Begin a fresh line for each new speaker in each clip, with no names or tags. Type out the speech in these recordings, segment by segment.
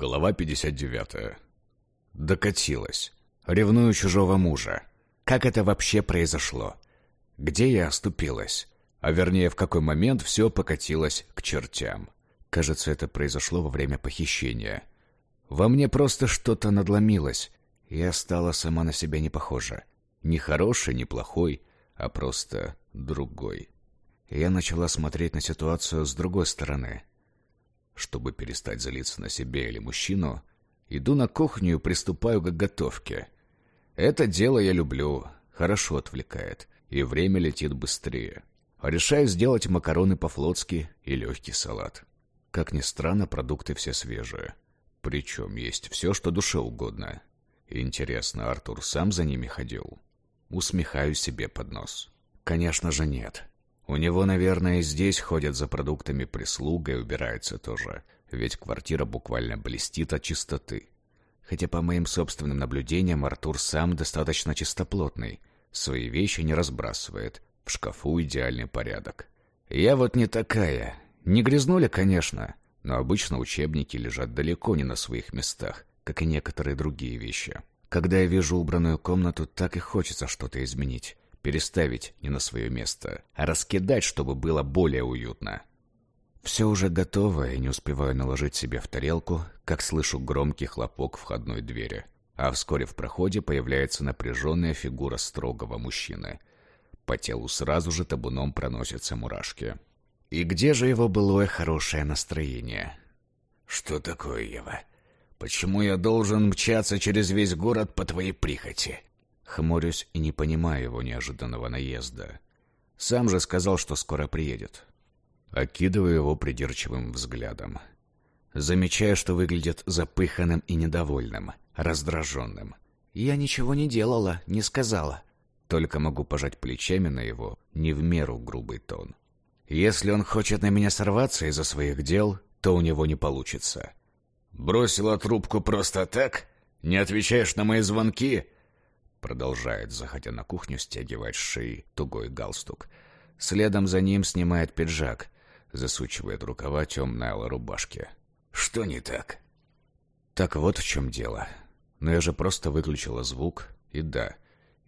Глава 59. Докатилась. Ревную чужого мужа. Как это вообще произошло? Где я оступилась? А вернее, в какой момент все покатилось к чертям? Кажется, это произошло во время похищения. Во мне просто что-то надломилось. Я стала сама на себя не похожа. Не хороший, не плохой, а просто другой. Я начала смотреть на ситуацию с другой стороны — чтобы перестать злиться на себя или мужчину, иду на кухню и приступаю к готовке. Это дело я люблю, хорошо отвлекает, и время летит быстрее. Решаю сделать макароны по-флотски и легкий салат. Как ни странно, продукты все свежие. Причем есть все, что душе угодно. Интересно, Артур сам за ними ходил? Усмехаю себе под нос. Конечно же нет. У него, наверное, здесь ходят за продуктами прислуга и убираются тоже, ведь квартира буквально блестит от чистоты. Хотя по моим собственным наблюдениям Артур сам достаточно чистоплотный, свои вещи не разбрасывает, в шкафу идеальный порядок. Я вот не такая. Не грязнули, конечно, но обычно учебники лежат далеко не на своих местах, как и некоторые другие вещи. Когда я вижу убранную комнату, так и хочется что-то изменить переставить не на свое место, а раскидать, чтобы было более уютно. Все уже готово, и не успеваю наложить себе в тарелку, как слышу громкий хлопок входной двери. А вскоре в проходе появляется напряженная фигура строгого мужчины. По телу сразу же табуном проносятся мурашки. И где же его былое хорошее настроение? «Что такое, Ева? Почему я должен мчаться через весь город по твоей прихоти? Хмурюсь и не понимаю его неожиданного наезда. Сам же сказал, что скоро приедет. Окидываю его придирчивым взглядом. Замечаю, что выглядит запыханным и недовольным, раздраженным. «Я ничего не делала, не сказала». Только могу пожать плечами на его не в меру грубый тон. Если он хочет на меня сорваться из-за своих дел, то у него не получится. «Бросила трубку просто так? Не отвечаешь на мои звонки? Продолжает, заходя на кухню, стягивать шеи тугой галстук. Следом за ним снимает пиджак, засучивает рукава темной алой рубашки. «Что не так?» «Так вот в чем дело. Но я же просто выключила звук, и да,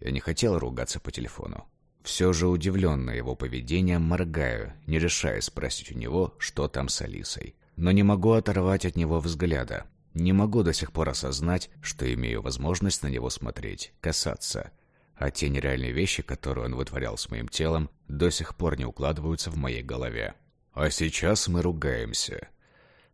я не хотела ругаться по телефону. Все же удивленная его поведением моргаю, не решая спросить у него, что там с Алисой. Но не могу оторвать от него взгляда. Не могу до сих пор осознать, что имею возможность на него смотреть, касаться. А те нереальные вещи, которые он вытворял с моим телом, до сих пор не укладываются в моей голове. А сейчас мы ругаемся.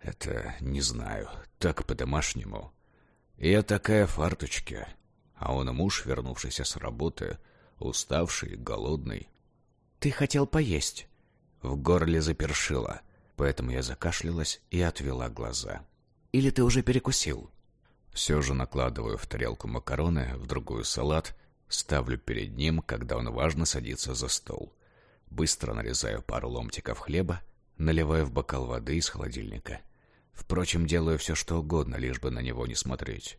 Это, не знаю, так по-домашнему. Я такая фарточка. А он муж, вернувшийся с работы, уставший, голодный. «Ты хотел поесть?» В горле запершило, поэтому я закашлялась и отвела глаза. Или ты уже перекусил?» Все же накладываю в тарелку макароны, в другую салат, ставлю перед ним, когда он важно садится за стол. Быстро нарезаю пару ломтиков хлеба, наливаю в бокал воды из холодильника. Впрочем, делаю все, что угодно, лишь бы на него не смотреть.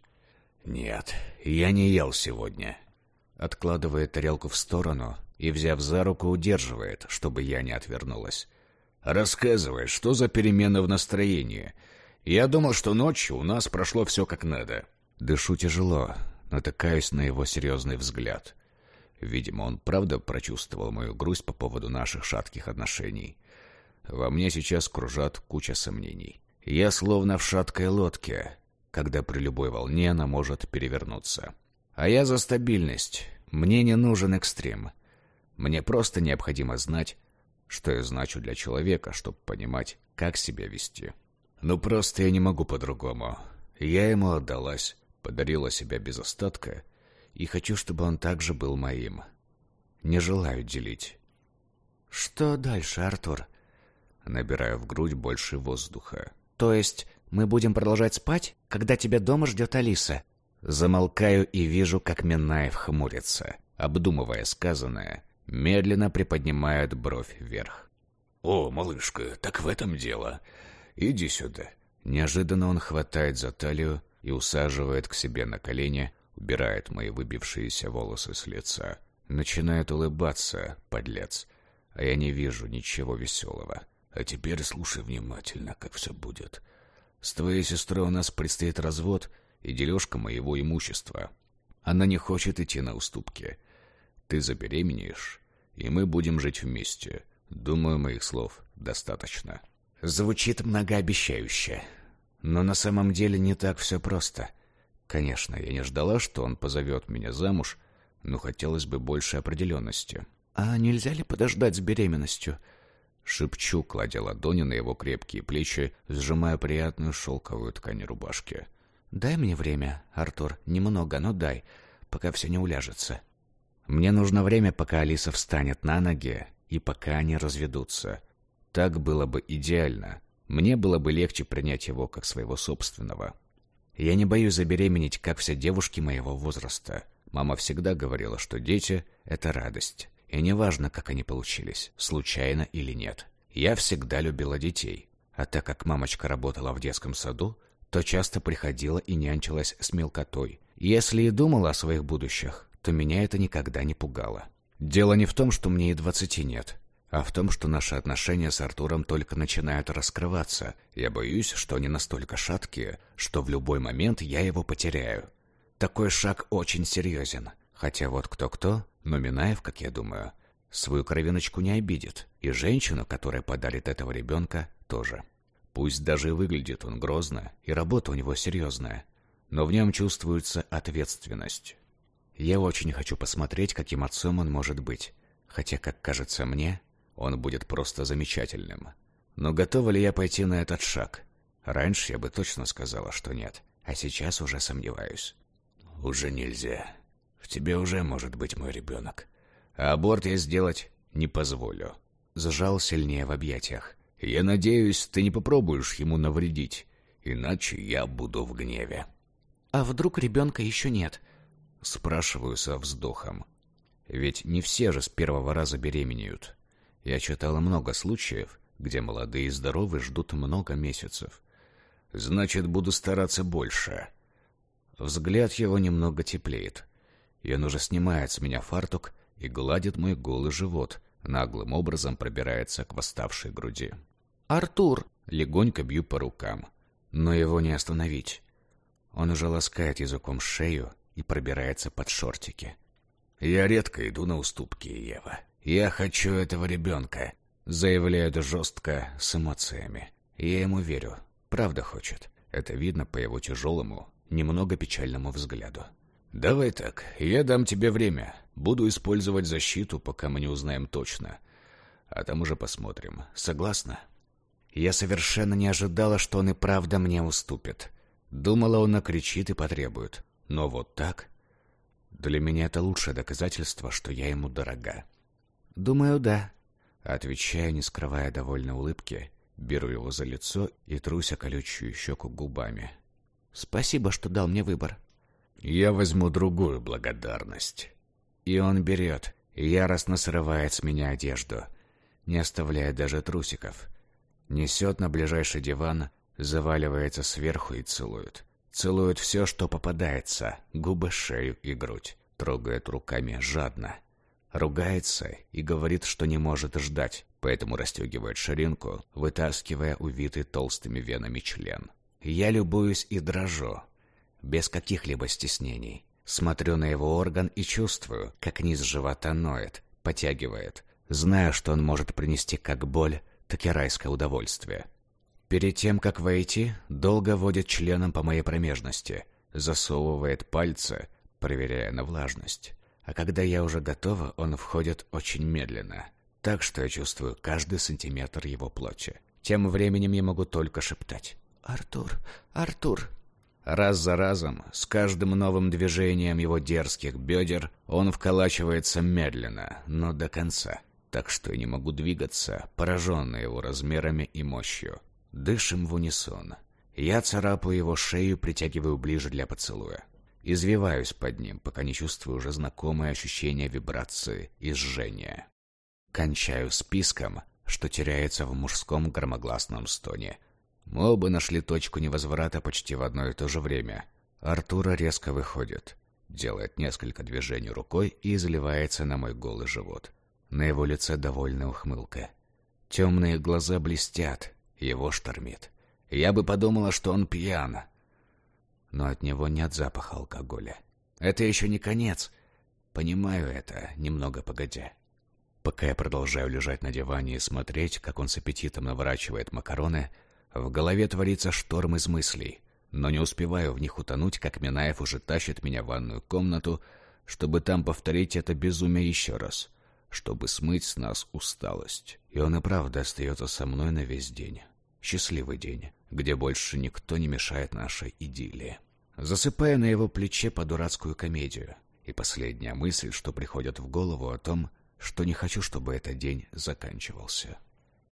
«Нет, я не ел сегодня». Откладывает тарелку в сторону и, взяв за руку, удерживает, чтобы я не отвернулась. «Рассказывай, что за перемены в настроении?» Я думал, что ночью у нас прошло все как надо. Дышу тяжело, натыкаюсь на его серьезный взгляд. Видимо, он правда прочувствовал мою грусть по поводу наших шатких отношений. Во мне сейчас кружат куча сомнений. Я словно в шаткой лодке, когда при любой волне она может перевернуться. А я за стабильность. Мне не нужен экстрем. Мне просто необходимо знать, что я значу для человека, чтобы понимать, как себя вести. Ну просто я не могу по-другому. Я ему отдалась, подарила себя без остатка, и хочу, чтобы он также был моим. Не желаю делить. Что дальше, Артур? Набираю в грудь больше воздуха. То есть мы будем продолжать спать, когда тебя дома ждет Алиса? Замолкаю и вижу, как Минаев хмурится, обдумывая сказанное, медленно приподнимает бровь вверх. «О, малышка, так в этом дело. Иди сюда». Неожиданно он хватает за талию и усаживает к себе на колени, убирает мои выбившиеся волосы с лица. Начинает улыбаться, подлец. А я не вижу ничего веселого. А теперь слушай внимательно, как все будет. С твоей сестрой у нас предстоит развод и дележка моего имущества. Она не хочет идти на уступки. Ты забеременеешь, и мы будем жить вместе. Думаю, моих слов достаточно. Звучит многообещающе. Но на самом деле не так все просто. Конечно, я не ждала, что он позовет меня замуж, но хотелось бы больше определенности.
«А нельзя ли подождать с беременностью?»
Шепчу, кладя ладони на его крепкие плечи, сжимая приятную шелковую ткань рубашки.
«Дай мне время, Артур, немного, но дай, пока все не уляжется».
«Мне нужно время, пока Алиса встанет на ноги и пока они разведутся. Так было бы идеально. Мне было бы легче принять его как своего собственного. Я не боюсь забеременеть, как все девушки моего возраста. Мама всегда говорила, что дети — это радость. И неважно, как они получились, случайно или нет. Я всегда любила детей. А так как мамочка работала в детском саду, то часто приходила и нянчилась с мелкотой. Если и думала о своих будущих, то меня это никогда не пугало. Дело не в том, что мне и двадцати нет, а в том, что наши отношения с Артуром только начинают раскрываться. Я боюсь, что они настолько шаткие, что в любой момент я его потеряю. Такой шаг очень серьезен. Хотя вот кто-кто, но Минаев, как я думаю, свою кровиночку не обидит. И женщину, которая подарит этого ребенка, тоже. Пусть даже и выглядит он грозно, и работа у него серьезная, но в нем чувствуется ответственность. Я очень хочу посмотреть, каким отцом он может быть. Хотя, как кажется мне, он будет просто замечательным. Но готова ли я пойти на этот шаг? Раньше я бы точно сказала, что нет, а сейчас уже сомневаюсь. Уже нельзя. В тебе уже может быть мой ребенок. А аборт я сделать не позволю. Сжал сильнее в объятиях. Я надеюсь, ты не попробуешь ему навредить, иначе я буду в гневе.
А вдруг ребенка еще нет?
Спрашиваю со вздохом. Ведь не все же с первого раза беременеют. Я читала много случаев, где молодые и здоровые ждут много месяцев. Значит, буду стараться больше. Взгляд его немного теплеет и он уже снимает с меня фартук и гладит мой голый живот, наглым образом пробирается к восставшей груди.
«Артур!»
Легонько бью по рукам, но его не остановить. Он уже ласкает языком шею и пробирается под шортики. «Я редко иду на уступки, Ева. Я хочу этого ребенка», — заявляет жестко, с эмоциями. Я ему верю. Правда хочет. Это видно по его тяжелому, немного печальному взгляду. «Давай так, я дам тебе время. Буду использовать защиту, пока мы не узнаем точно. А там уже посмотрим. Согласна?» Я совершенно не ожидала, что он и правда мне уступит. Думала, он накричит и потребует. Но вот так... Для меня это лучшее доказательство, что я ему дорога.
«Думаю, да».
Отвечаю, не скрывая довольной улыбки, беру его за лицо и труся колючую щеку губами.
«Спасибо, что дал мне выбор».
Я возьму другую благодарность. И он берет, яростно срывает с меня одежду, не оставляя даже трусиков. Несет на ближайший диван, заваливается сверху и целует. Целует все, что попадается, губы, шею и грудь. Трогает руками жадно. Ругается и говорит, что не может ждать, поэтому расстегивает ширинку, вытаскивая увитый толстыми венами член. Я любуюсь и дрожу, без каких-либо стеснений. Смотрю на его орган и чувствую, как низ живота ноет, потягивает, зная, что он может принести как боль, так и райское удовольствие. Перед тем, как войти, долго водит членом по моей промежности, засовывает пальцы, проверяя на влажность. А когда я уже готова, он входит очень медленно, так что я чувствую каждый сантиметр его плоти. Тем временем я могу только шептать.
«Артур, Артур!»
Раз за разом, с каждым новым движением его дерзких бедер, он вколачивается медленно, но до конца. Так что я не могу двигаться, пораженный его размерами и мощью. Дышим в унисон. Я царапаю его шею, притягиваю ближе для поцелуя. Извиваюсь под ним, пока не чувствую уже знакомое ощущение вибрации и жжения. Кончаю списком, что теряется в мужском громогласном стоне — мы оба нашли точку невозврата почти в одно и то же время. Артура резко выходит, делает несколько движений рукой и изливается на мой голый живот. На его лице довольная ухмылка. Темные глаза блестят, его штормит. Я бы подумала, что он пьян.
Но от него нет запаха алкоголя.
Это еще не конец. Понимаю это, немного погодя.
Пока я продолжаю лежать на диване и смотреть, как он с аппетитом наворачивает макароны, в голове творится шторм из мыслей, но не успеваю в них утонуть, как Минаев уже тащит меня в ванную комнату, чтобы там повторить это безумие еще раз, чтобы смыть с нас усталость. И он и правда остается со мной на весь день. Счастливый день, где больше никто не мешает нашей идиллии. Засыпая на его плече по дурацкую комедию. И последняя мысль, что приходит в голову о том, что не хочу, чтобы этот день заканчивался.